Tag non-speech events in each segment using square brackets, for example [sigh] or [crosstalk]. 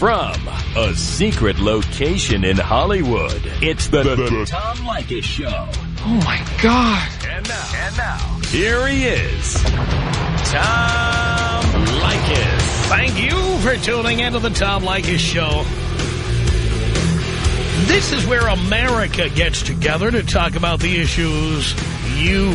From a secret location in Hollywood, it's the, the, the Tom Leykis Show. Oh, my God. And now, and now, here he is, Tom Leykis. Thank you for tuning into the Tom Leykis Show. This is where America gets together to talk about the issues you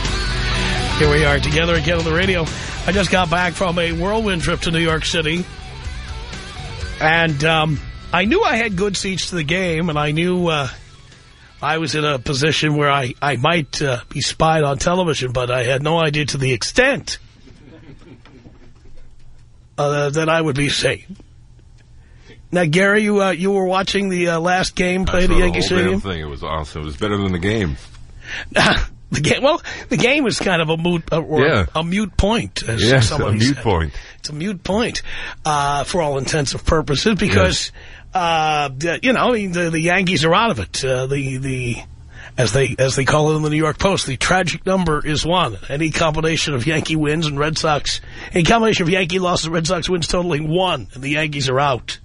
Here we are together again on the radio. I just got back from a whirlwind trip to New York City. And um, I knew I had good seats to the game, and I knew uh, I was in a position where I, I might uh, be spied on television, but I had no idea to the extent uh, that I would be safe. Now, Gary, you uh, you were watching the uh, last game played at Yankee Stadium. thing. It was awesome. It was better than the game. [laughs] the game, well, the game is kind of a moot, uh, or yeah. a, a mute point. As yes, a mute said. point. It's a mute point uh, for all intents and purposes because, uh, you know, the, the Yankees are out of it. Uh, the the as they as they call it in the New York Post, the tragic number is one. Any combination of Yankee wins and Red Sox, any combination of Yankee losses and Red Sox wins totaling one, and the Yankees are out.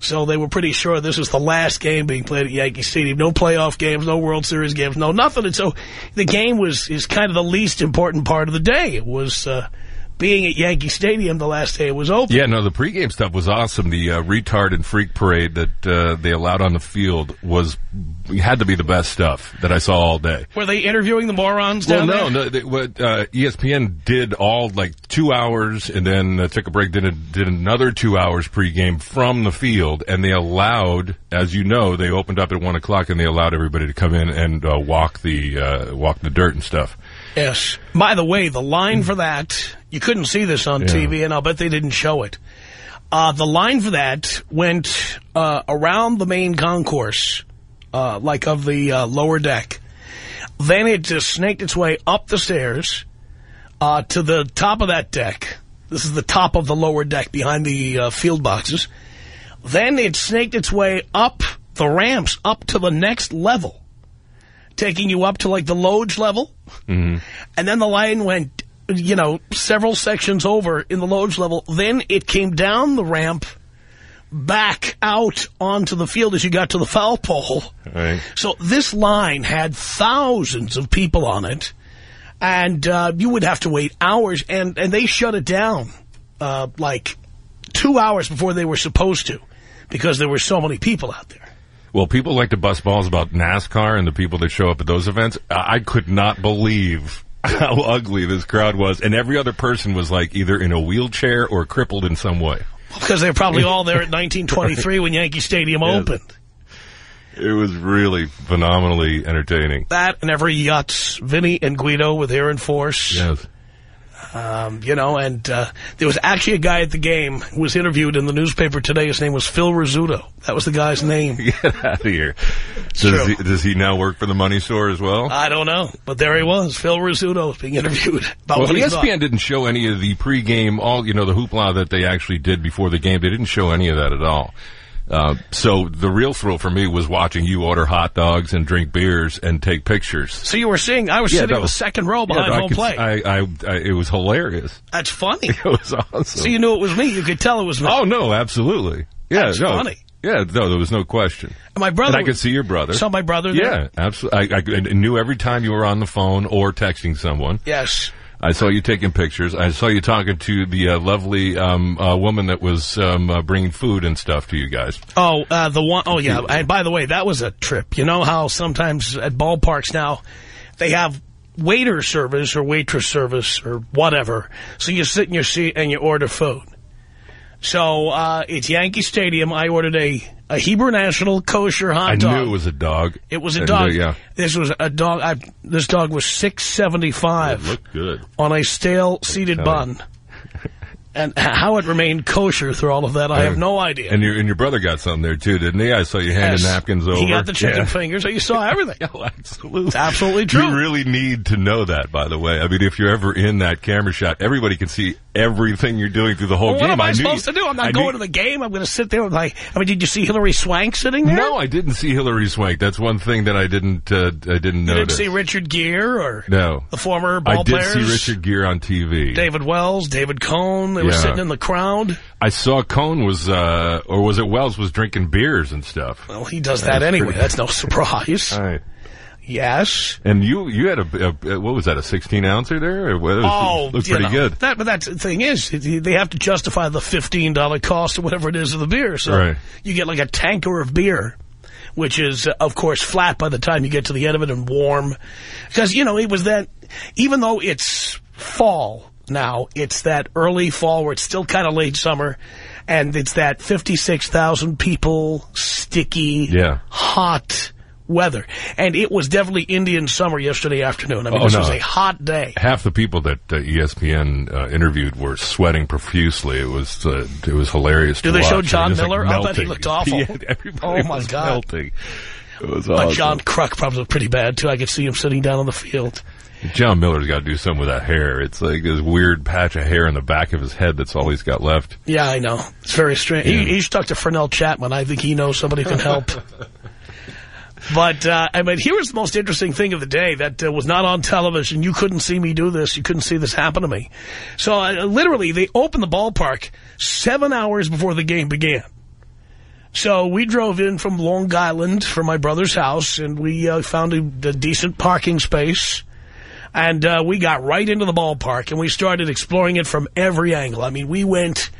So they were pretty sure this was the last game being played at Yankee Stadium. No playoff games, no World Series games, no nothing. And so the game was is kind of the least important part of the day. It was uh, being at Yankee Stadium the last day it was open. Yeah, no, the pregame stuff was awesome. The uh, retard and freak parade that uh, they allowed on the field was had to be the best stuff that I saw all day. Were they interviewing the morons Well, no, no. They, what uh, ESPN did all like two hours, and then uh, took a break. Did a, did another two hours pregame from the field, and they allowed, as you know, they opened up at one o'clock, and they allowed everybody to come in and uh, walk the uh, walk the dirt and stuff. Yes. By the way, the line for that, you couldn't see this on Yeah. TV, and I'll bet they didn't show it. Uh, the line for that went uh, around the main concourse, uh, like of the uh, lower deck. Then it just snaked its way up the stairs uh, to the top of that deck. This is the top of the lower deck behind the uh, field boxes. Then it snaked its way up the ramps up to the next level, taking you up to like the Loge level. And then the line went, you know, several sections over in the Loge level. Then it came down the ramp back out onto the field as you got to the foul pole. Right. So this line had thousands of people on it. And uh, you would have to wait hours. And, and they shut it down uh, like two hours before they were supposed to because there were so many people out there. Well, people like to bust balls about NASCAR and the people that show up at those events. I I could not believe [laughs] how ugly this crowd was, and every other person was like either in a wheelchair or crippled in some way. Because they were probably all there at [laughs] 1923 when Yankee Stadium Yes. opened. It was really phenomenally entertaining. That and every yachts, Vinny and Guido with and Force. Yes. Um, you know, and uh, there was actually a guy at the game who was interviewed in the newspaper today. His name was Phil Rizzuto. That was the guy's name. [laughs] Get out of here. Does he, does he now work for the money store as well? I don't know, but there he was. Phil Rizzuto was being interviewed about well, what ESPN thought. didn't show any of the pregame, all you know, the hoopla that they actually did before the game. They didn't show any of that at all. Uh, so the real thrill for me was watching you order hot dogs and drink beers and take pictures. So you were seeing, I was Yeah, sitting in the second row behind Yeah, home plate. I, I, I, it was hilarious. That's funny. [laughs] It was awesome. so you knew it was me. You could tell it was me. oh no, absolutely. Yeah, That's no, funny. Yeah, no, there was no question. And my brother. And I could see your brother. Saw my brother there? Yeah, absolutely. I, I knew every time you were on the phone or texting someone. Yes. I saw you taking pictures. I saw you talking to the uh, lovely um, uh, woman that was um, uh, bringing food and stuff to you guys. Oh, uh, the one, oh yeah. And by the way, that was a trip. You know how sometimes at ballparks now, they have waiter service or waitress service or whatever. So you sit in your seat and you order food. So, uh, it's Yankee Stadium. I ordered a, a Hebrew National kosher hot I dog. knew it was a dog. It was a And, dog. uh, yeah. This was a dog. I, this dog was six seventy five. Looked good. on a stale telling bun. And how it remained kosher through all of that, I have no idea. And your and your brother got something there too, didn't he? I saw you handing Yes. napkins over. He got the chicken Yeah. fingers, so you saw everything. [laughs] Oh, absolutely. It's absolutely true. You really need to know that, by the way. I mean, if you're ever in that camera shot, everybody can see everything you're doing through the whole Well, game. what am I, knew supposed you- to do? I'm not I going to the game. I'm going to sit there with like. I mean, did you see Hilary Swank sitting there? No, I didn't see Hilary Swank. That's one thing that I didn't. Uh, I didn't you notice. didn't see Richard Gere or no, the former ball I did players. see Richard Gere on TV. David Wells, David Cone. They were sitting in the crowd. I saw Cone was, uh, or was it Wells was drinking beers and stuff. Well, he does that anyway. pretty- That's no [laughs] surprise. Right. Yes. And you, you had a, a what was that, a 16 ouncer there? It was, Oh, looked pretty know, good. That, but that thing is, they have to justify the fifteen dollar cost or whatever it is of the beer. So Right. you get like a tanker of beer, which is of course flat by the time you get to the end of it and warm, because you know it was that. Even though it's fall now, it's that early fall where it's still kind of late summer, and it's that fifty six thousand people, sticky, Yeah. hot weather, and it was definitely Indian summer yesterday afternoon. I mean, Oh, this no. was a hot day. Half the people that uh, ESPN uh, interviewed were sweating profusely. It was uh, it was hilarious. Do to they show. John Just, like, Miller? I bet he looked [laughs] awful. Yeah, everybody Oh, my was God. melting. It was But awesome. John Kruk probably was pretty bad, too. I could see him sitting down on the field. Jon Miller's got to do something with that hair. It's like this weird patch of hair in the back of his head. That's all he's got left. Yeah, I know. It's very strange. He, he should talk to Fernell Chapman. I think he knows somebody who can help. but, uh, I mean, here was the most interesting thing of the day that uh, was not on television. You couldn't see me do this. You couldn't see this happen to me. So, uh, literally, they opened the ballpark seven hours before the game began. So we drove in from Long Island from my brother's house, and we uh, found a, a decent parking space. And uh, we got right into the ballpark, and we started exploring it from every angle. I mean, we went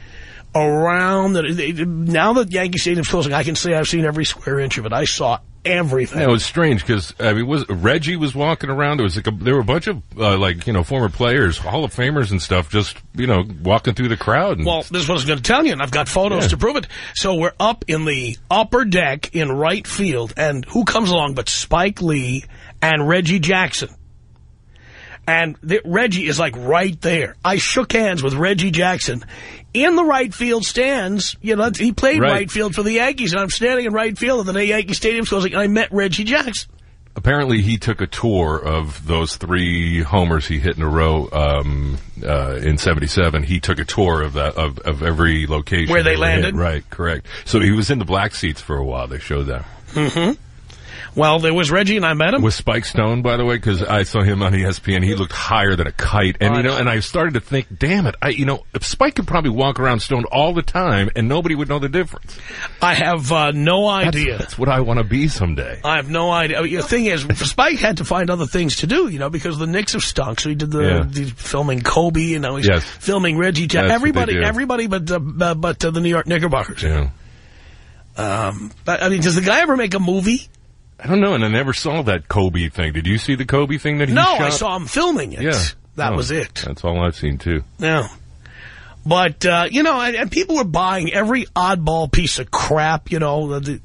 around. The, now that Yankee Stadium's closing, I can say I've seen every square inch of it. I saw everything. Yeah, it was strange because I mean, was Reggie was walking around. There was like a, there were a bunch of uh, like you know former players, Hall of Famers and stuff, just you know walking through the crowd. And Well, this is what I was going to tell you, and I've got photos Yeah. to prove it. So we're up in the upper deck in right field, and who comes along but Spike Lee and Reggie Jackson? And the, Reggie is like right there. I shook hands with Reggie Jackson in the right field stands. You know, he played right, Right. field for the Yankees, and I'm standing in right field, and the Yankee Stadium's closing, and I met Reggie Jackson. apparently, he took a tour of those three homers he hit in a row um, uh, in '77. He took a tour of that of, of every location Where they hit. landed? Right, correct. So he was in the black seats for a while. They showed that. Well, there was Reggie, and I met him. Was Spike Stone, by the way, because I saw him on ESPN. He looked higher than a kite, and I you know, and I started to think, damn it, I, you know, Spike could probably walk around stoned all the time, and nobody would know the difference. I have uh, no idea. that's what I want to be someday. I have no idea. The thing is, Spike had to find other things to do, you know, because the Knicks have stunk. So he did the, Yeah. the filming Kobe, and now he's Yes. filming Reggie. That's Jackson. what they everybody, everybody, but uh, but uh, the New York Knickerbockers. Yeah. But, I mean, does the guy ever make a movie? I don't know, and I never saw that Kobe thing. Did you see the Kobe thing that he No, shot? I saw him filming it. Yeah, that Oh, was it. That's all I've seen too. Yeah. But, uh, you know, and, and people were buying every oddball piece of crap, you know. The,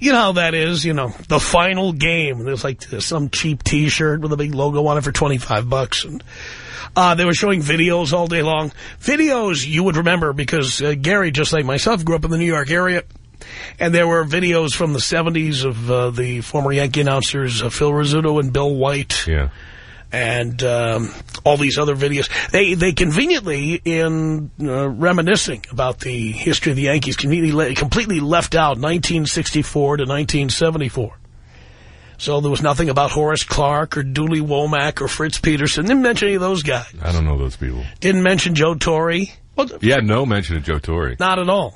you know how that is, you know, the final game. There's like some cheap T-shirt with a big logo on it for 25 bucks. And uh, they were showing videos all day long. Videos you would remember because uh, Gary, just like myself, grew up in the New York area. And there were videos from the 70s of uh, the former Yankee announcers uh, Phil Rizzuto and Bill White Yeah. and um, all these other videos. They they conveniently, in uh, reminiscing about the history of the Yankees, conveniently le completely left out 1964 to 1974. So there was nothing about Horace Clarke or Dooley Womack or Fritz Peterson. Didn't mention any of those guys. I don't know those people. Didn't mention Joe Torre. Well, Yeah, no mention of Joe Torre. not at all.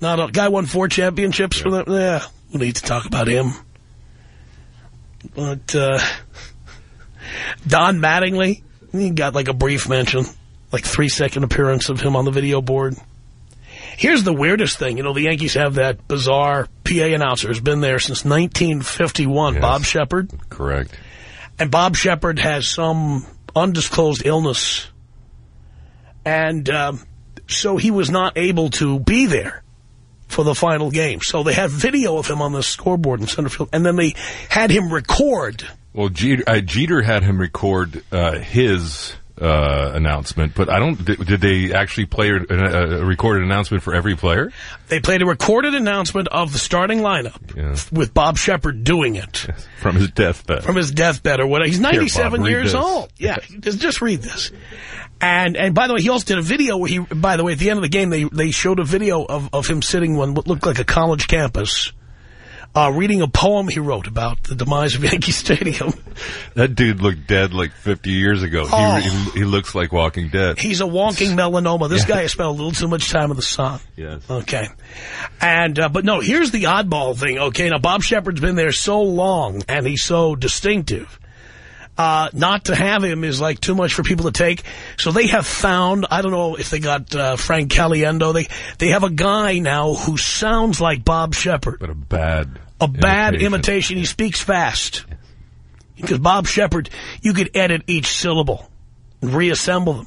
Not a guy won four championships for them. Yeah, we need to talk about him. But uh, Don Mattingly, he got like a brief mention, like three second appearance of him on the video board. Here's the weirdest thing. You know, the Yankees have that bizarre PA announcer who's been there since 1951, Yes. Bob Sheppard. Correct. And Bob Sheppard has some undisclosed illness. And um, so he was not able to be there for the final game. So they had video of him on the scoreboard in center field, and then they had him record. Well, Jeter, uh, Jeter had him record uh, his uh, announcement, but I don't. Did, did they actually play a, a, recorded announcement for every player? They played a recorded announcement of the starting lineup Yeah. with Bob Sheppard doing it [laughs] From his deathbed. from his deathbed or whatever. He's 97 Bob, years this. old. Yeah, [laughs] just read this. And and by the way, he also did a video where he. By the way, at the end of the game, they they showed a video of of him sitting on what looked like a college campus. Uh, reading a poem he wrote about the demise of [laughs] Yankee Stadium. that dude looked dead like 50 years ago. Oh. He, he, looks like Walking Dead. He's a walking [laughs] melanoma. This guy has spent a little too much time in the sun. Yes. Okay. And, uh, but no, here's the oddball thing. Okay, now Bob Sheppard's been there so long and he's so distinctive. Uh, not to have him is like too much for people to take. So they have found, I don't know if they got, uh, Frank Caliendo. They, they have a guy now who sounds like Bob Sheppard. But a bad A bad imitation. He speaks fast. Because Bob Sheppard, you could edit each syllable and reassemble them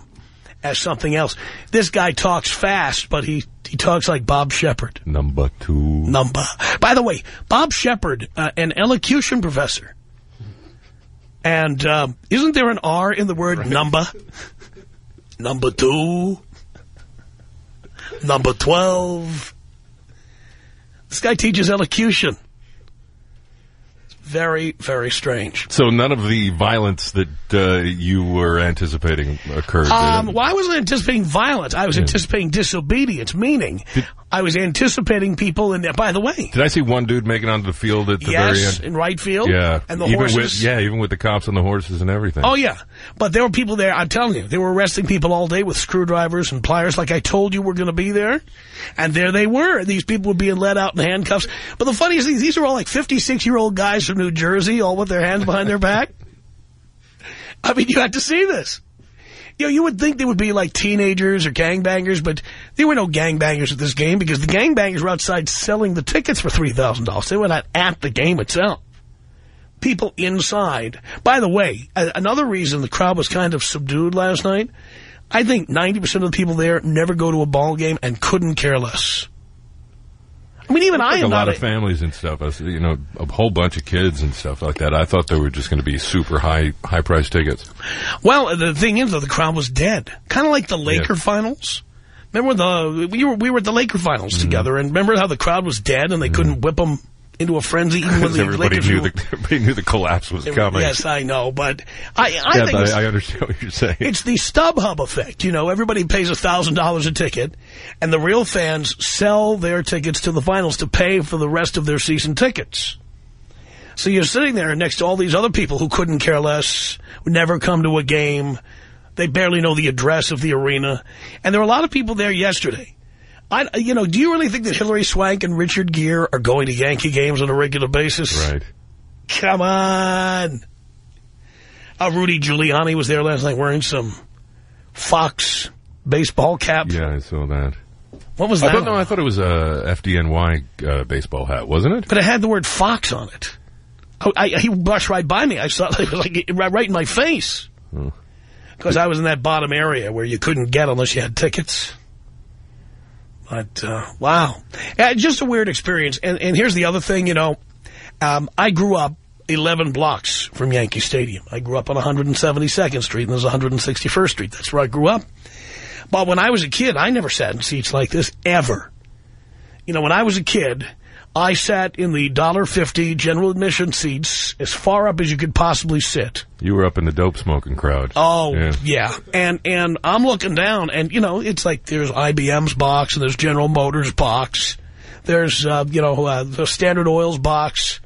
as something else. This guy talks fast, but he, he talks like Bob Sheppard. Number two. Number. By the way, Bob Sheppard, uh, an elocution professor. And um, isn't there an R in the word number? Number two. Number 12. This guy teaches elocution. Very, very strange. So none of the violence that uh, you were anticipating occurred. did Um, well, I wasn't anticipating violence. I was Yeah. anticipating disobedience, meaning I was anticipating people in there. By the way, Did I see one dude making onto the field at the very yes, end? in right field. Yeah. And the even horses. With, yeah, even with the cops and the horses and everything. Oh, yeah. But there were people there, I'm telling you, they were arresting people all day with screwdrivers and pliers like I told you were going to be there. And there they were. These people were being let out in handcuffs. But the funniest thing, these are all like 56-year-old guys from New Jersey, all with their hands behind their back. I mean, you had to see this. You know, you would think they would be like teenagers or gangbangers, but there were no gangbangers at this game because the gangbangers were outside selling the tickets for $3,000. They were not at the game itself. People inside. By the way, another reason the crowd was kind of subdued last night, I think 90% of the people there never go to a ball game and couldn't care less. I mean, even I like am a lot of families and stuff. You know, a whole bunch of kids and stuff like that. I thought they were just going to be super high, high price tickets. Well, the thing is, though, the crowd was dead. Kind of like the Laker Yeah. finals. Remember the we were we were at the Laker finals Mm-hmm. together, and remember how the crowd was dead and they couldn't whip them into a frenzy even when the everybody Lakers knew were- the everybody knew the collapse was coming. Yes, I know, but I I yeah, think I understand what you're saying. it's the StubHub effect. You know, everybody pays a thousand dollars a ticket, and the real fans sell their tickets to the finals to pay for the rest of their season tickets. So you're sitting there next to all these other people who couldn't care less, would never come to a game. They barely know the address of the arena. And there were a lot of people there yesterday. I, you know, do you really think that Hilary Swank and Richard Gere are going to Yankee games on a regular basis? right. Come on. Uh, Rudy Giuliani was there last night wearing some Fox baseball cap. Yeah, I saw that. What was that? I thought, no, I thought it was a FDNY uh, baseball hat, wasn't it? but it had the word Fox on it. I, I, he brushed right by me. I saw [laughs] it was like right right in my face. Because I was in that bottom area where you couldn't get unless you had tickets. But, uh, wow. Yeah, just a weird experience. And, and here's the other thing, you know. Um, I grew up 11 blocks from Yankee Stadium. I grew up on 172nd Street, and there's 161st Street. That's where I grew up. But when I was a kid, I never sat in seats like this, ever. You know, when I was a kid, I sat in the $1.50 general admission seats as far up as you could possibly sit. You were up in the dope smoking crowd. Oh, Yeah. yeah. And and I'm looking down, and, you know, it's like there's IBM's box, and there's General Motors box. There's, uh, you know, uh, the Standard Oil's box,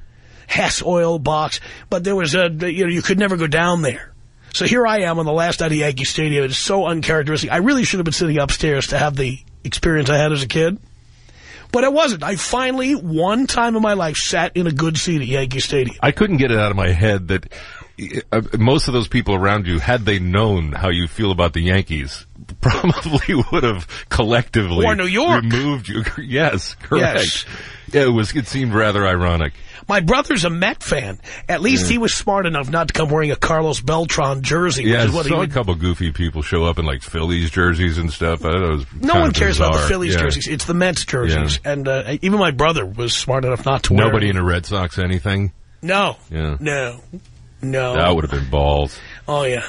Hess Oil box. But there was a, you know, you could never go down there. So here I am on the last night of Yankee Stadium. It's so uncharacteristic. I really should have been sitting upstairs to have the experience I had as a kid. But it wasn't. I finally, one time in my life, sat in a good seat at Yankee Stadium. I couldn't get it out of my head that most of those people around you, had they known how you feel about the Yankees, [laughs] probably would have collectively Or New York. removed you. [laughs] yes, correct. Yes. Yeah, it was. It seemed rather ironic. My brother's a Met fan. At least he was smart enough not to come wearing a Carlos Beltran jersey, Yeah, which I is what he saw a would couple goofy people show up in like Phillies jerseys and stuff. I was No one cares about the. Phillies Yeah. jerseys. It's the Mets jerseys. And uh, even my brother was smart enough not to wear Nobody in them. a Red Sox anything. No. Yeah. No. No. That would have been balls. Oh, yeah.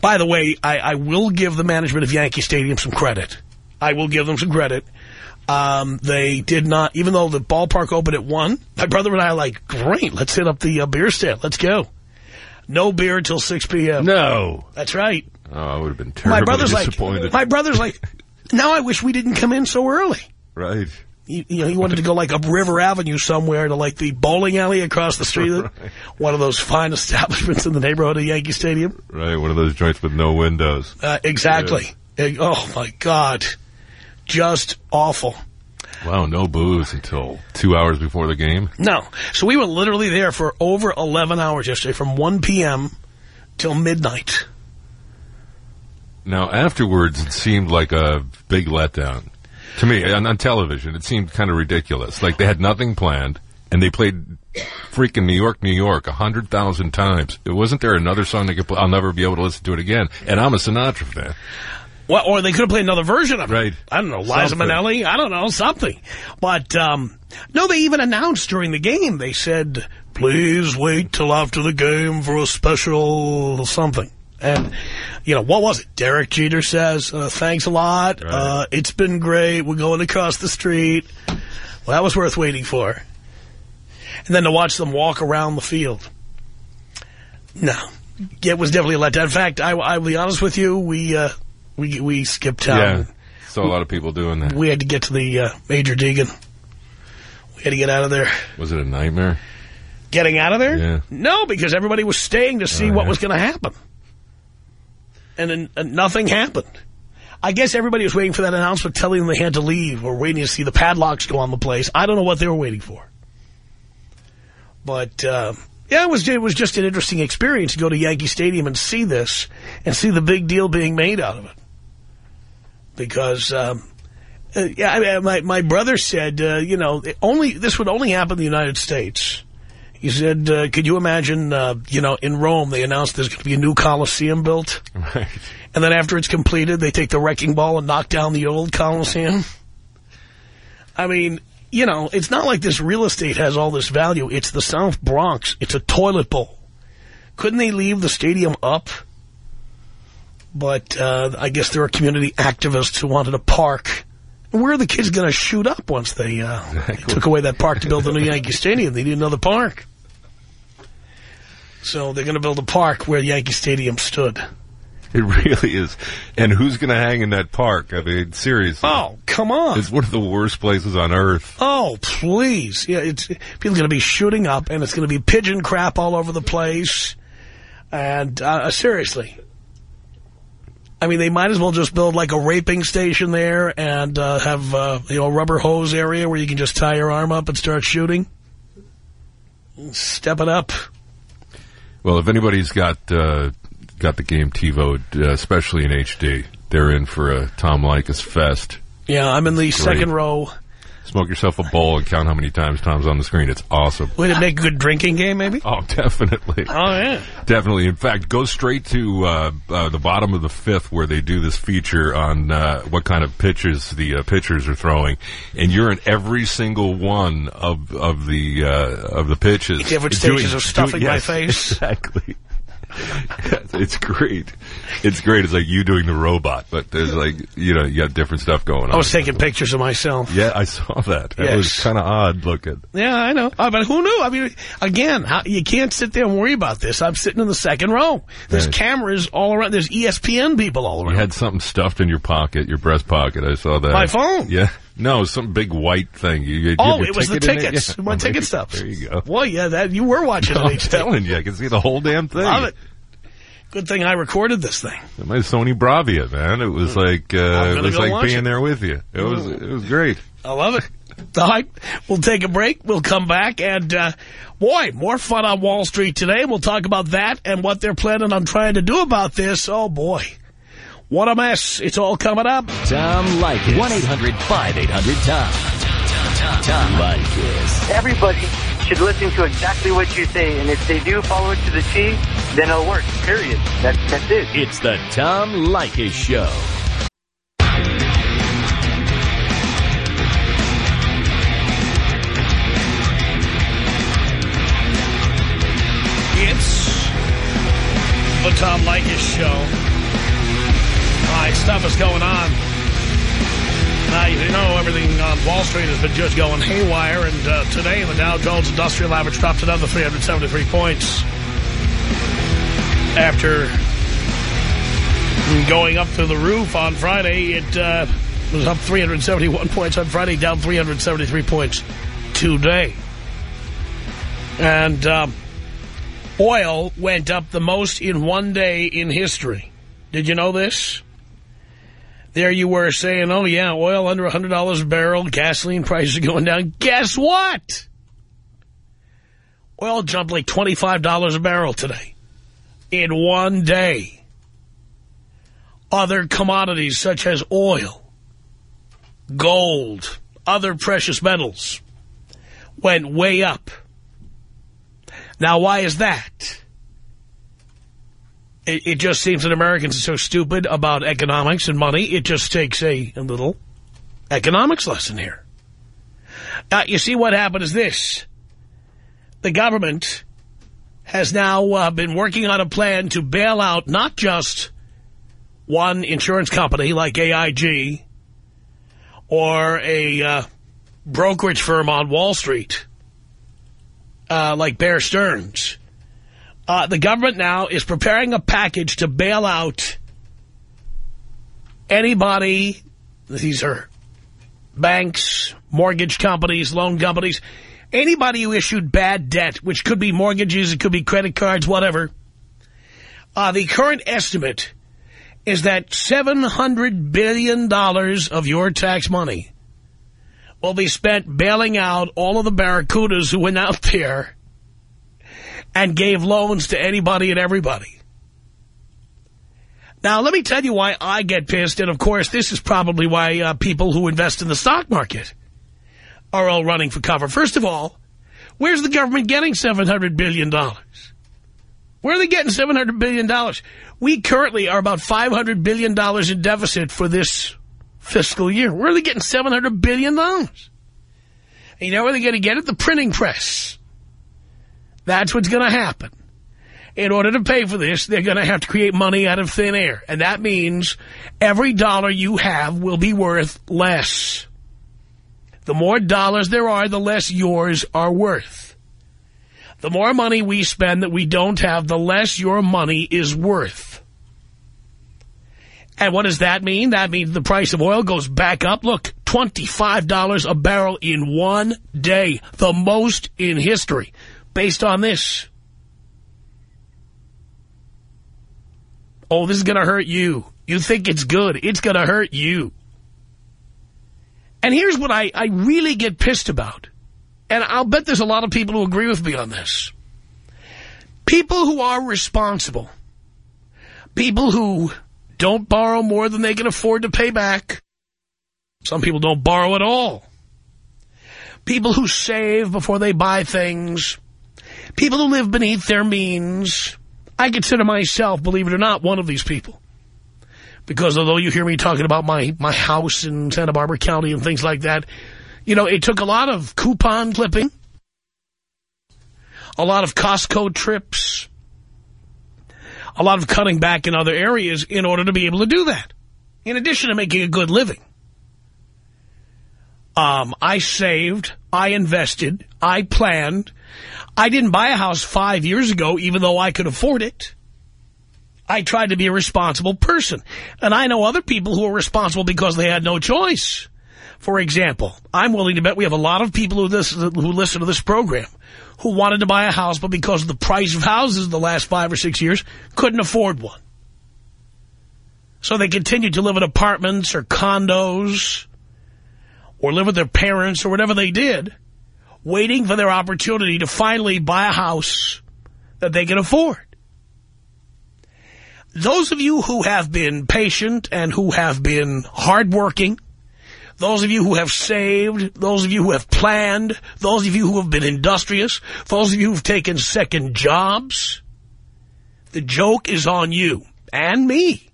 By the way, I, I will give the management of Yankee Stadium some credit. I will give them some credit. Um, they did not, even though the ballpark opened at 1, my brother and I are like, great, let's hit up the uh, beer stand. Let's go. No beer until 6 p.m. No. That's right. Oh, I would have been terribly My brother's like, disappointed. my brother's like, now I wish we didn't come in so early. right. You, you know, he wanted to go like up River Avenue somewhere to like the bowling alley across the street. [laughs] Right. One of those fine establishments in the neighborhood of Yankee Stadium. Right. One of those joints with no windows. Uh, exactly. Oh, my God. Just awful. Wow, no booze until two hours before the game. No. So we were literally there for over 11 hours yesterday from 1 p.m. till midnight. Now, afterwards, it seemed like a big letdown. To me, on, on television, it seemed kind of ridiculous. Like they had nothing planned, and they played freaking New York, New York a hundred thousand times. It wasn't there another song they could play? I'll never be able to listen to it again. And I'm a Sinatra fan. Well, or they could have played another version of it. Right. I don't know, Liza Something. Minnelli. I don't know, something. But, um, no, they even announced during the game, they said, please wait till after the game for a special something. And, you know, what was it? Derek Jeter says, uh, thanks a lot. Right. Uh, it's been great. We're going across the street. Well, that was worth waiting for. And then to watch them walk around the field. No. It was definitely a letdown. In fact, I, I'll be honest with you, we, uh, we, we skipped town. yeah, saw a lot of people doing that. We had to get to the uh, Major Deegan. We had to get out of there. Was it a nightmare? Getting out of there? Yeah. No, because everybody was staying to see Oh, what yeah. was going to happen. And then uh, nothing happened. I guess everybody was waiting for that announcement telling them they had to leave or waiting to see the padlocks go on the place. I don't know what they were waiting for. But, uh, yeah, it was, it was just an interesting experience to go to Yankee Stadium and see this and see the big deal being made out of it. Because, um, uh, yeah, my, my brother said, uh, you know, only this would only happen in the United States. He said, uh, could you imagine, uh, you know, in Rome, they announced there's going to be a new Colosseum built. Right. And then after it's completed, they take the wrecking ball and knock down the old Coliseum. I mean, you know, it's not like this real estate has all this value. It's the South Bronx. It's a toilet bowl. Couldn't they leave the stadium up? But uh, I guess there are community activists who wanted a park. Where are the kids going to shoot up once they, uh, they took away that park to build the new Yankee Stadium? They need another park. So they're going to build a park where Yankee Stadium stood. It really is. And who's going to hang in that park? I mean, seriously. Oh, come on. It's one of the worst places on earth. Oh, please. Yeah, it's people are going to be shooting up, and it's going to be pigeon crap all over the place. And uh, seriously. I mean, they might as well just build like a raping station there and uh, have, uh, you know, a rubber hose area where you can just tie your arm up and start shooting. Step it up. Well, if anybody's got uh, got the game TiVoed, uh, especially in HD, they're in for a Tom Leykis fest. Yeah, I'm in the second row. Smoke yourself a bowl and count how many times Tom's on the screen. It's awesome. Would it make a good drinking game, maybe? Oh, [laughs] definitely. Oh, yeah. Definitely. In fact, go straight to uh, uh, the bottom of the fifth where they do this feature on uh, what kind of pitches the uh, pitchers are throwing, and you're in every single one of of the uh, of the pitches. Different Doing- stages of stuffing doing- my [laughs] face. Exactly. [laughs] it's great. It's great. It's like you doing the robot, but there's like you know you got different stuff going on. I was taking pictures of myself. Yeah, I saw that. It was kind of odd looking. Yeah, I know. Uh, but who knew? I mean, again, how, you can't sit there and worry about this. I'm sitting in the second row. There's Right. cameras all around. There's ESPN people all around. You had something stuffed in your pocket, your breast pocket. I saw that. My phone. Yeah. No, some big white thing. You, you oh, it was the tickets. Yeah. My ticket stuff. There you go. Well, yeah, that you were watching [laughs] I'm it. Telling you, I can see the whole damn thing. Love it. Good thing I recorded this thing. My Sony Bravia, man. It was like uh, it was like being it. there with you. It was it was great. I love it. All right, we'll take a break. We'll come back. And, uh, boy, more fun on Wall Street today. We'll talk about that and what they're planning on trying to do about this. Oh, boy. What a mess. It's all coming up. Tom Leykis. 1-800-5800-TOM. Tom Leykis. Everybody should listen to exactly what you say, and if they do follow it to the T, then it'll work, period. That's, that's it. It's the Tom Leykis Show. It's the Tom Leykis Show. Right, stuff is going on. Now, you know, everything on Wall Street has been just going haywire, and uh, today the Dow Jones Industrial Average dropped another 373 points after going up to the roof on Friday. It uh, was up 371 points on Friday, down 373 points today. And um, oil went up the most in one day in history. Did you know this? There you were saying, oh, yeah, oil under $100 a barrel, gasoline prices are going down. Guess what? Oil jumped like $25 a barrel today in one day. Other commodities such as oil, gold, other precious metals went way up. Now, why is that? It, it, just seems that Americans are so stupid about economics and money, it just takes a, a little economics lesson here. Uh, you see, what happened is this. The government has now uh, been working on a plan to bail out not just one insurance company like AIG or a uh, brokerage firm on Wall Street uh, like Bear Stearns. Uh, the government now is preparing a package to bail out anybody, these are banks, mortgage companies, loan companies, anybody who issued bad debt, which could be mortgages, it could be credit cards, whatever. Uh, the current estimate is that $700 billion of your tax money will be spent bailing out all of the barracudas who went out [laughs] there and gave loans to anybody and everybody. Now, let me tell you why I get pissed, and of course, this is probably why uh, people who invest in the stock market are all running for cover. First of all, where's the government getting $700 billion? Where are they getting $700 billion? We currently are about $500 billion in deficit for this fiscal year. Where are they getting $700 billion? You know where they're going to get it? The printing press. That's what's going to happen. In order to pay for this, they're going to have to create money out of thin air. And that means every dollar you have will be worth less. The more dollars there are, the less yours are worth. The more money we spend that we don't have, the less your money is worth. And what does that mean? That means the price of oil goes back up. Look, $25 a barrel in one day, the most in history based on this. Oh, this is going to hurt you. You think it's good. It's going to hurt you. And here's what I, I really get pissed about. And I'll bet there's a lot of people who agree with me on this. People who are responsible. People who don't borrow more than they can afford to pay back. Some people don't borrow at all. People who save before they buy things. People who live beneath their means. I consider myself, believe it or not, one of these people. Because although you hear me talking about my, my house in Santa Barbara County and things like that, you know, it took a lot of coupon clipping, a lot of Costco trips, a lot of cutting back in other areas in order to be able to do that, in addition to making a good living. Um, I saved, I invested, I planned, I didn't buy a house five years ago, even though I could afford it. I tried to be a responsible person. And I know other people who are responsible because they had no choice. For example, I'm willing to bet we have a lot of people who listen, who listen to this program who wanted to buy a house, but because of the price of houses the last five or six years, couldn't afford one. So they continued to live in apartments or condos or live with their parents or whatever they did, waiting for their opportunity to finally buy a house that they can afford. Those of you who have been patient and who have been hardworking, those of you who have saved, those of you who have planned, those of you who have been industrious, those of you who have taken second jobs, the joke is on you and me.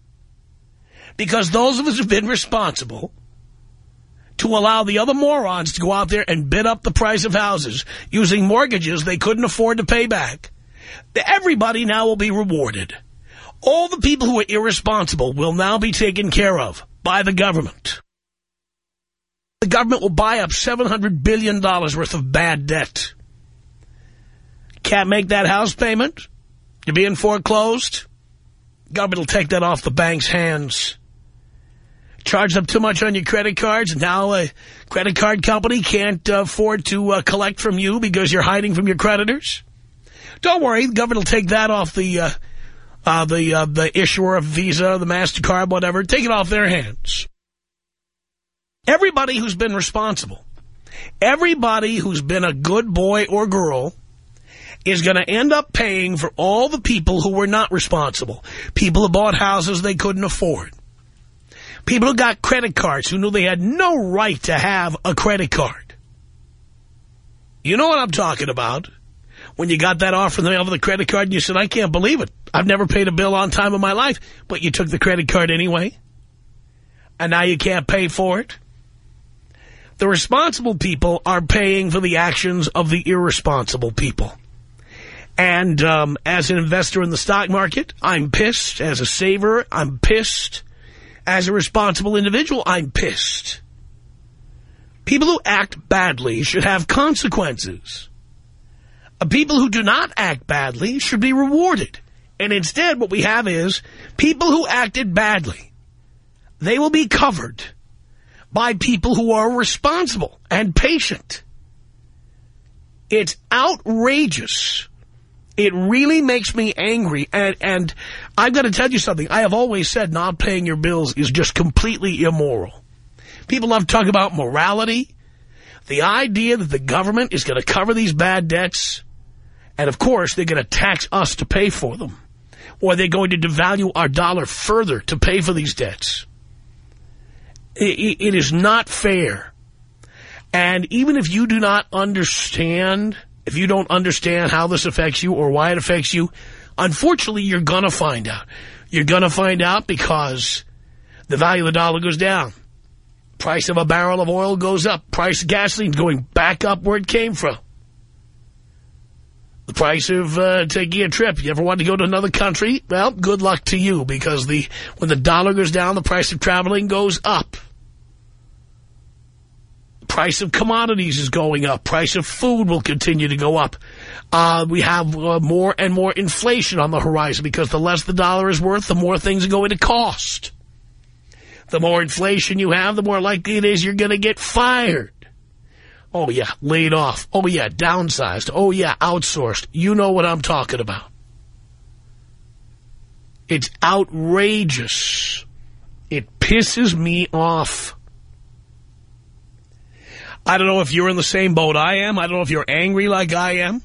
Because those of us who have been responsible allow the other morons to go out there and bid up the price of houses using mortgages they couldn't afford to pay back. Everybody now will be rewarded. All the people who are irresponsible will now be taken care of by the government. The government will buy up $700 billion worth of bad debt. Can't make that house payment? You're being foreclosed? Government will take that off the bank's hands. Charged up too much on your credit cards, now a credit card company can't uh, afford to uh, collect from you because you're hiding from your creditors? Don't worry, the government will take that off the uh, uh, the uh, the issuer of Visa, the MasterCard, whatever. Take it off their hands. Everybody who's been responsible, everybody who's been a good boy or girl is going to end up paying for all the people who were not responsible. People who bought houses they couldn't afford. People who got credit cards who knew they had no right to have a credit card. You know what I'm talking about. When you got that offer in the mail for the credit card and you said, I can't believe it. I've never paid a bill on time in my life. But you took the credit card anyway. And now you can't pay for it. The responsible people are paying for the actions of the irresponsible people. And um, as an investor in the stock market, I'm pissed. As a saver, I'm pissed. As a responsible individual, I'm pissed. People who act badly should have consequences. Uh, people who do not act badly should be rewarded. And instead, what we have is people who acted badly. They will be covered by people who are responsible and patient. It's outrageous. It really makes me angry. And, and I've got to tell you something. I have always said not paying your bills is just completely immoral. People love to talk about morality. The idea that the government is going to cover these bad debts, and of course they're going to tax us to pay for them, or they're going to devalue our dollar further to pay for these debts it is not fair. And even if you do not understand, if you don't understand how this affects you or why it affects you, unfortunately, you're going to find out. You're going to find out because the value of the dollar goes down. Price of a barrel of oil goes up. Price of gasoline going back up where it came from. The price of uh, taking a trip. You ever want to go to another country? Well, good luck to you because the when the dollar goes down, the price of traveling goes up. Price of commodities is going up. Price of food will continue to go up. Uh, we have uh, more and more inflation on the horizon because the less the dollar is worth, the more things are going to cost. The more inflation you have, the more likely it is you're going to get fired. Oh, yeah, laid off. Oh, yeah, downsized. Oh, yeah, outsourced. You know what I'm talking about. It's outrageous. It pisses me off. I don't know if you're in the same boat I am. I don't know if you're angry like I am.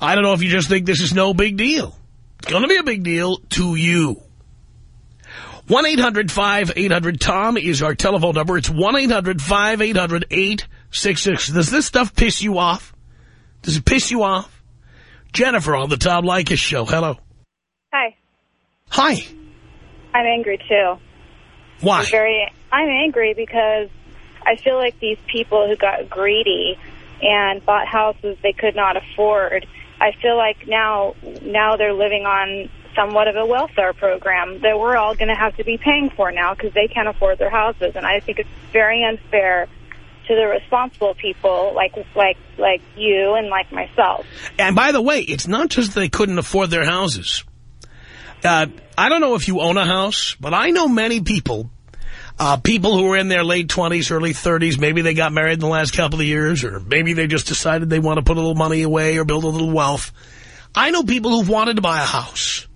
I don't know if you just think this is no big deal. It's going to be a big deal to you. 1-800-5800-TOM is our telephone number. It's 1-800-5800-866. Does this stuff piss you off? Does it piss you off? Jennifer on the Tom Leykis show. Hello. Hi. Hi. I'm angry, too. Why? I'm very. I'm angry because I feel like these people who got greedy and bought houses they could not afford, I feel like now now they're living on somewhat of a welfare program that we're all going to have to be paying for now because they can't afford their houses. And I think it's very unfair to the responsible people like like like you and like myself. And by the way, it's not just they couldn't afford their houses. Uh, I don't know if you own a house, but I know many people, uh, people who are in their late 20s, early 30s, maybe they got married in the last couple of years, or maybe they just decided they want to put a little money away or build a little wealth. I know people who've wanted to buy a house.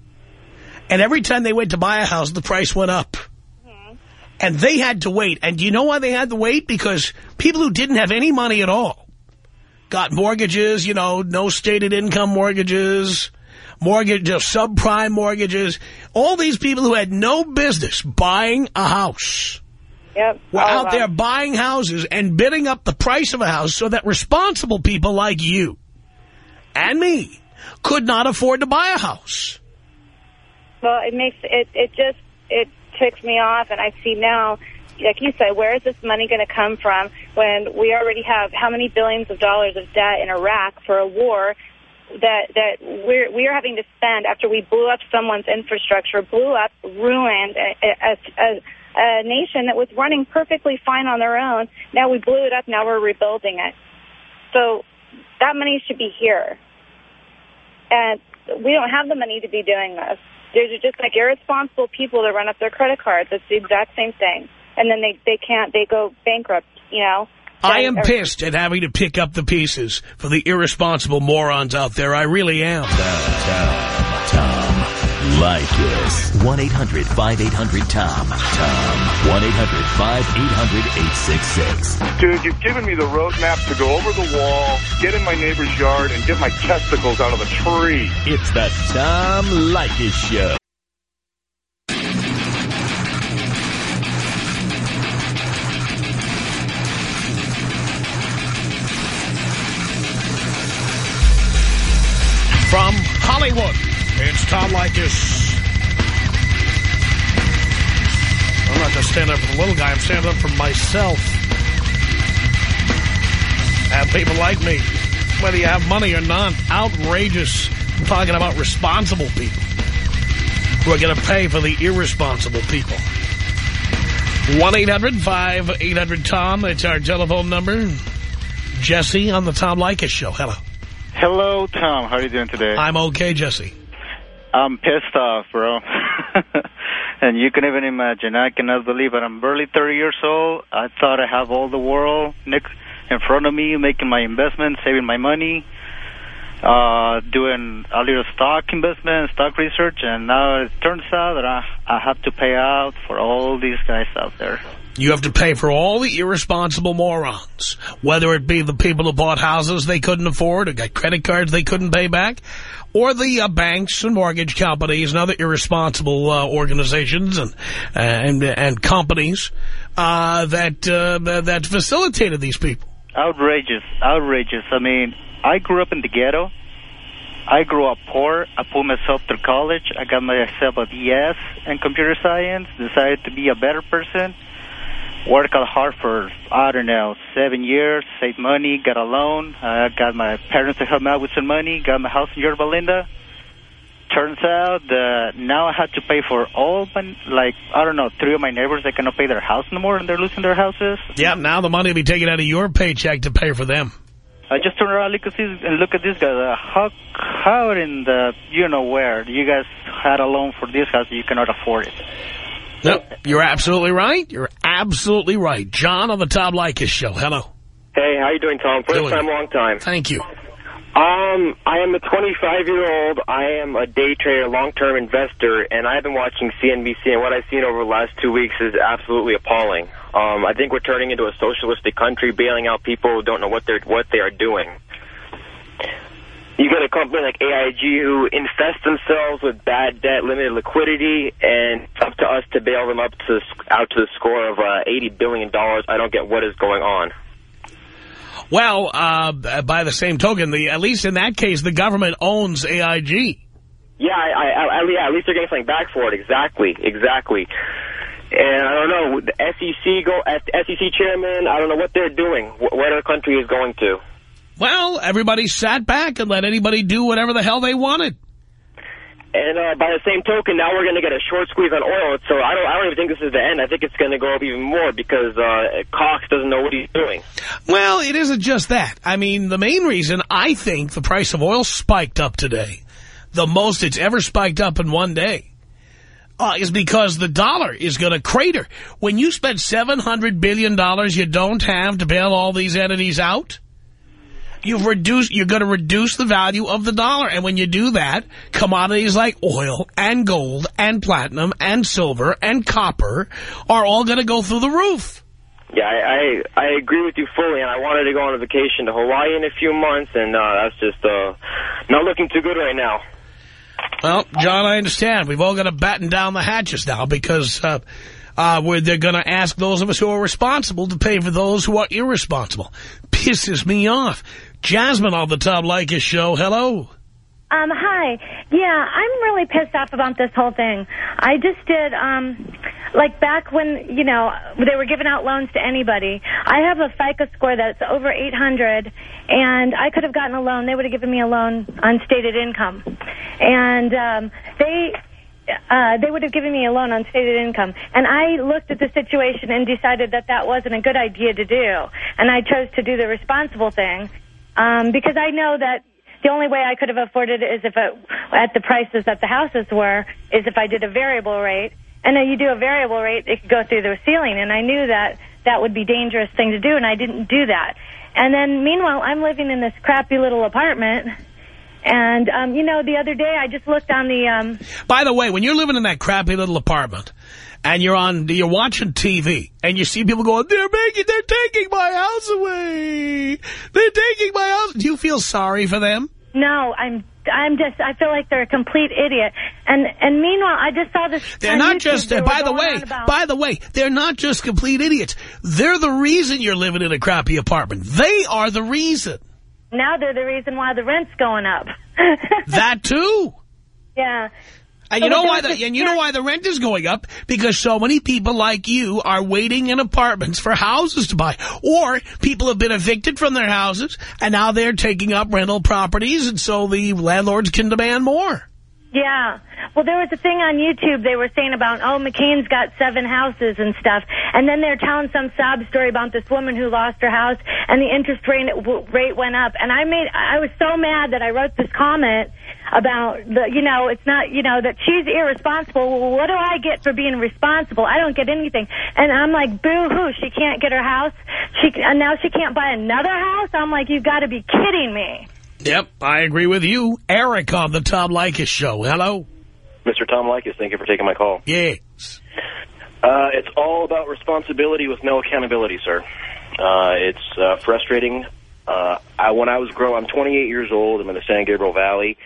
And every time they went to buy a house, the price went up. And they had to wait. And do you know why they had to wait? Because people who didn't have any money at all got mortgages, you know, no stated income mortgages, mortgage, just subprime mortgages. All these people who had no business buying a house Yep. were all out there buying houses and bidding up the price of a house so that responsible people like you and me could not afford to buy a house. Well, it makes it it just it ticks me off, and I see now, like you said, where is this money going to come from when we already have how many billions of dollars of debt in Iraq for a war that that we're we are having to spend after we blew up someone's infrastructure, blew up, ruined a, a, a, a nation that was running perfectly fine on their own. Now we blew it up. Now we're rebuilding it. So that money should be here, and we don't have the money to be doing this. There's just like irresponsible people that run up their credit cards. It's the exact same thing, and then they they can't. They go bankrupt. You know. I am pissed at having to pick up the pieces for the irresponsible morons out there. I really am. Tom Leykis. 1-800-5800-TOM. Tom. 1-800-5800-866. Dude, you've given me the roadmap to go over the wall, get in my neighbor's yard, and get my testicles out of the tree. It's the Tom Leykis Show. From Hollywood, it's Tom Leykis. I'm not just standing up for the little guy. I'm standing up for myself. And people like me, whether you have money or not, outrageous. I'm talking about responsible people who are going to pay for the irresponsible people. 1-800-5800-TOM. It's our telephone number. Jesse on the Tom Leykis Show. Hello. Hello, Tom. How are you doing today? I'm okay, Jesse. I'm pissed off, bro. [laughs] and you can even imagine. I cannot believe it. I'm barely 30 years old. I thought I have all the world next in front of me, making my investments, saving my money, uh, doing a little stock investment, stock research, and now it turns out that I, I have to pay out for all these guys out there. You have to pay for all the irresponsible morons, whether it be the people who bought houses they couldn't afford or got credit cards they couldn't pay back, or the uh, banks and mortgage companies and other irresponsible uh, organizations and and and companies uh, that uh, that facilitated these people. Outrageous, outrageous. I mean, I grew up in the ghetto. I grew up poor. I pulled myself through college. I got myself a BS in computer science. Decided to be a better person. Worked out hard for, I don't know, seven years. Saved money, got a loan. I got my parents to help me out with some money. Got my house in Yorba Linda. Turns out that now I have to pay for all my, like, I don't know, three of my neighbors, they cannot pay their house no more and they're losing their houses. Yeah, now the money will be taken out of your paycheck to pay for them. I just turn around look at this, and look at this guy. Uh, how, how in the, you know where, you guys had a loan for this house, you cannot afford it. No, you're absolutely right. You're absolutely right. John on the Tom Leykis Show. Hello. Hey, how you doing, Tom? First Doing. time, long time. Thank you. Um, I am a 25-year-old. I am a day trader, long-term investor, and I've been watching CNBC, and what I've seen over the last two weeks is absolutely appalling. Um, I think we're turning into a socialistic country, bailing out people who don't know what they're what they are doing. You got a company like AIG who infest themselves with bad debt, limited liquidity, and it's up to us to bail them up to out to the score of uh, $80 billion. I don't get what is going on. Well, uh, by the same token, the at least in that case, the government owns AIG. Yeah, I, I, I, yeah, at least they're getting something back for it. Exactly, exactly. And I don't know, the SEC go, SEC chairman, I don't know what they're doing, wh- where our country is going to. Well, everybody sat back and let anybody do whatever the hell they wanted. And uh, by the same token, now we're going to get a short squeeze on oil. So I don't, I don't even think this is the end. I think it's going to go up even more because uh, Cox doesn't know what he's doing. Well, it isn't just that. I mean, the main reason I think the price of oil spiked up today, the most it's ever spiked up in one day, uh, is because the dollar is going to crater. When you spend $700 billion you don't have to bail all these entities out, you've reduced, you're going to reduce the value of the dollar. And when you do that, commodities like oil and gold and platinum and silver and copper are all going to go through the roof. Yeah, I, I I agree with you fully, and I wanted to go on a vacation to Hawaii in a few months, and uh, that's just uh, not looking too good right now. Well, John, I understand. We've all got to batten down the hatches now because uh, uh, where they're going to ask those of us who are responsible to pay for those who are irresponsible. Pisses me off. Jasmine on the Tom Leykis show. Hello. Um, hi. Yeah, I'm really pissed off about this whole thing. I just did, um, like back when, you know, they were giving out loans to anybody. I have a FICO score that's over 800, and I could have gotten a loan. They would have given me a loan on stated income. And um, they... Uh, they would have given me a loan on stated income. And I looked at the situation and decided that that wasn't a good idea to do. And I chose to do the responsible thing um, because I know that the only way I could have afforded it is if it, at the prices that the houses were, is if I did a variable rate. And then you do a variable rate, it could go through the ceiling. And I knew that that would be a dangerous thing to do, and I didn't do that. And then, meanwhile, I'm living in this crappy little apartment. And, um, you know, the other day I just looked on the... Um, By the way, when you're living in that crappy little apartment and you're on, you're watching TV and you see people going, they're making, they're taking my house away. They're taking my house. Do you feel sorry for them? No, I'm I'm just, I feel like they're a complete idiot. And and meanwhile, I just saw this They're not YouTube, just, were by the way, by the way, they're not just complete idiots. They're the reason you're living in a crappy apartment. They are the reason. Now they're the reason why the rent's going up. [laughs] That too. yeah. And So you know there why was the, and you know why the rent is going up? Because so many people like you are waiting in apartments for houses to buy. Or people have been evicted from their houses and now they're taking up rental properties and so the landlords can demand more. Yeah. Well, there was a thing on YouTube they were saying about, oh, McCain's got seven houses and stuff. And then they're telling some sob story about this woman who lost her house and the interest rate, rate went up. And I made, I was so mad that I wrote this comment about the, you know, it's not, you know, that she's irresponsible. Well, what do I get for being responsible? I don't get anything. And I'm like, boo-hoo, she can't get her house. She, and now she can't buy another house? I'm like, you've got to be kidding me. Yep, I agree with you. Eric on the Tom Leykis show. Hello. Mr. Tom Leykis, thank you for taking my call. Yes. Uh, it's all about responsibility with no accountability, sir. Uh, it's uh, frustrating. Uh, I, when I was growing, I'm 28 years old. I'm in the San Gabriel Valley.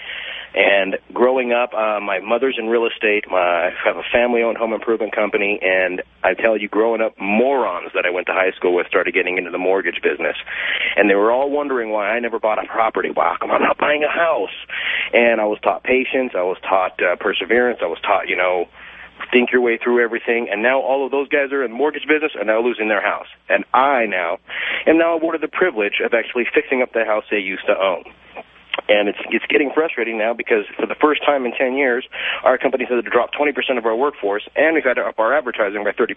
And growing up, uh, my mother's in real estate. My, I have a family-owned home improvement company. And I tell you, growing up, morons that I went to high school with started getting into the mortgage business. And they were all wondering why I never bought a property. Why come I'm not buying a house? And I was taught patience. I was taught uh, perseverance. I was taught, you know, think your way through everything. And now all of those guys are in the mortgage business and now losing their house. And I now am now awarded the privilege of actually fixing up the house they used to own. And it's it's getting frustrating now because for the first time in 10 years, our company's had to drop 20% of our workforce, and we've had to up our advertising by 30%,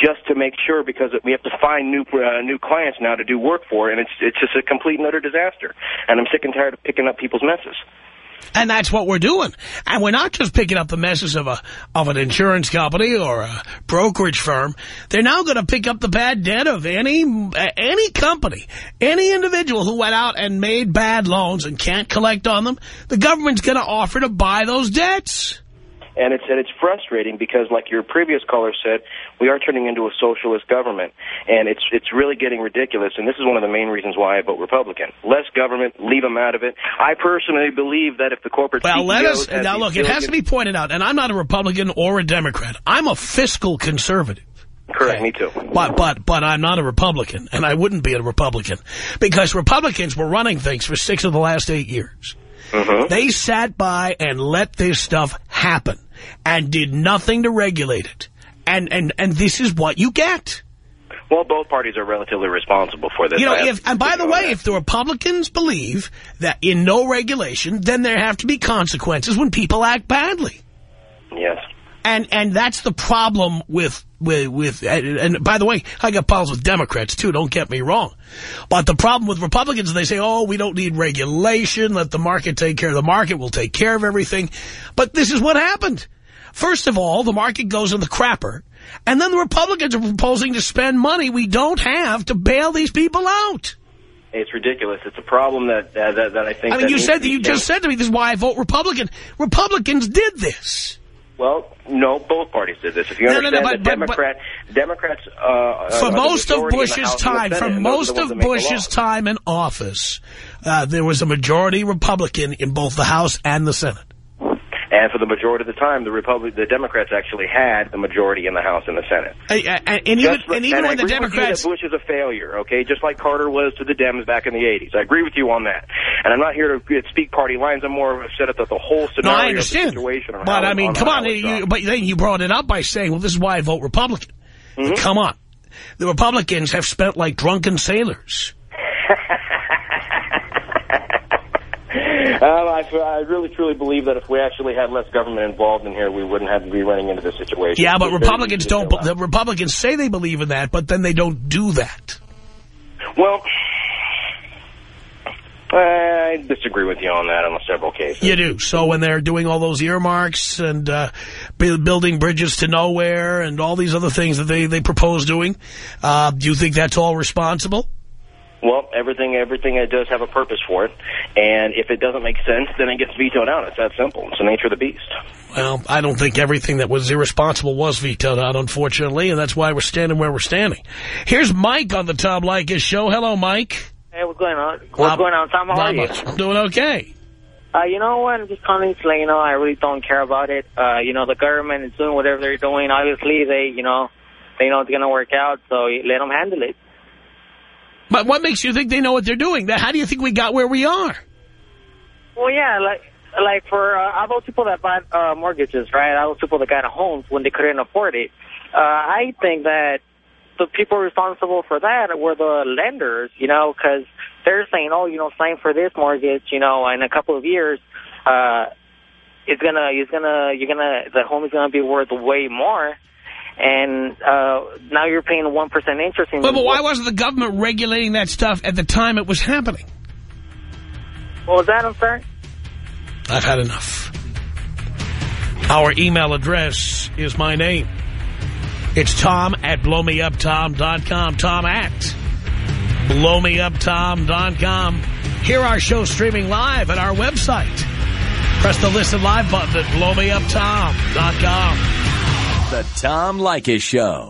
just to make sure because we have to find new uh, new clients now to do work for, and it's it's just a complete and utter disaster. And I'm sick and tired of picking up people's messes. And that's what we're doing. And we're not just picking up the messes of a of an insurance company or a brokerage firm. They're now going to pick up the bad debt of any any company, any individual who went out and made bad loans and can't collect on them. The government's going to offer to buy those debts. And it's and it's frustrating because, like your previous caller said, we are turning into a socialist government, and it's it's really getting ridiculous. And this is one of the main reasons why I vote Republican. Less government, leave them out of it. I personally believe that if the corporate Well, let us, now look, it has to be pointed out, and I'm not a Republican or a Democrat. I'm a fiscal conservative. Correct, me too. But, but, but I'm not a Republican, and I wouldn't be a Republican, because Republicans were running things for six of the last eight years. Mm-hmm. They sat by and let this stuff happen and did nothing to regulate it. And, and, and this is what you get. Well, both parties are relatively responsible for this. You know, if, and by the way, if the Republicans believe that in no regulation, then there have to be consequences when people act badly. Yes. And and that's the problem with with with and, and by the way, I got problems with Democrats too. Don't get me wrong, but the problem with Republicans, they say, "Oh, we don't need regulation. Let the market take care of the market. We'll take care of everything." But this is what happened. First of all, the market goes in the crapper, and then the Republicans are proposing to spend money we don't have to bail these people out. It's ridiculous. It's a problem that uh, that, that I think. I mean, you said that you just said to me, this is why I vote Republican. Republicans did this. Well, no, both parties did this. If you No, no, no, but- the but- but- Democrat, Democrats uh, For most of majority in the Bush's House and the time, for and those are most of that make the Bush's time in office, uh, there was a majority Republican in both the House and the Senate. And for the majority of the time, the Republic, the Democrats actually had the majority in the House and the Senate. And, and, and even, Just- and even I when the agree with you Democrats... Bush is a failure, okay? Just like Carter was to the Dems back in the 80s. I agree with you on that. And I'm not here to speak party lines. I'm more upset at the, the whole No, scenario I understand. situation. But, how- I mean, on come on. You, but then you brought it up by saying, well, this is why I vote Republican. Mm-hmm. Come on. The Republicans have spent like drunken sailors. Um, I, I really truly believe that if we actually had less government involved in here, we wouldn't have to be running into this situation. Yeah, but Republicans don't. The Republicans say they believe in that, but then they don't do that. Well, I disagree with you on that on several cases. You do. So when they're doing all those earmarks and uh, building bridges to nowhere and all these other things that they, they propose doing, uh, do you think that's all responsible? Well, everything everything it does have a purpose for it, and if it doesn't make sense, then it gets vetoed out. It's that simple. It's the nature of the beast. Well, I don't think everything that was irresponsible was vetoed out, unfortunately, and that's why we're standing where we're standing. Here's Mike on the Tom Leykis show. Hello, Mike. Hey, what's going on? What's Not- going on, Tom? How are you? much. I'm doing okay. Uh, you know what? I'm just calling to let you know I really don't care about it. Uh, you know, the government is doing whatever they're doing. Obviously, they, you know, they know it's going to work out, so let them handle it. But what makes you think they know what they're doing? How do you think we got where we are? Well, yeah, like like for uh, all those people that bought uh, mortgages, right? All those people that got homes when they couldn't afford it. Uh, I think that the people responsible for that were the lenders, you know, because they're saying, oh, you know, sign for this mortgage, you know, in a couple of years, uh, it's gonna, it's gonna, you're gonna, the home is gonna be worth way more. And uh, now you're paying 1% interest. In But, but why wasn't the government regulating that stuff at the time it was happening? What was that, I'm sorry? I've had enough. Our email address is my name. It's tom at blowmeuptom.com. Tom at blowmeuptom.com. Hear our show streaming live at our website. Press the listen live button at blowmeuptom.com. The Tom Leykis Show.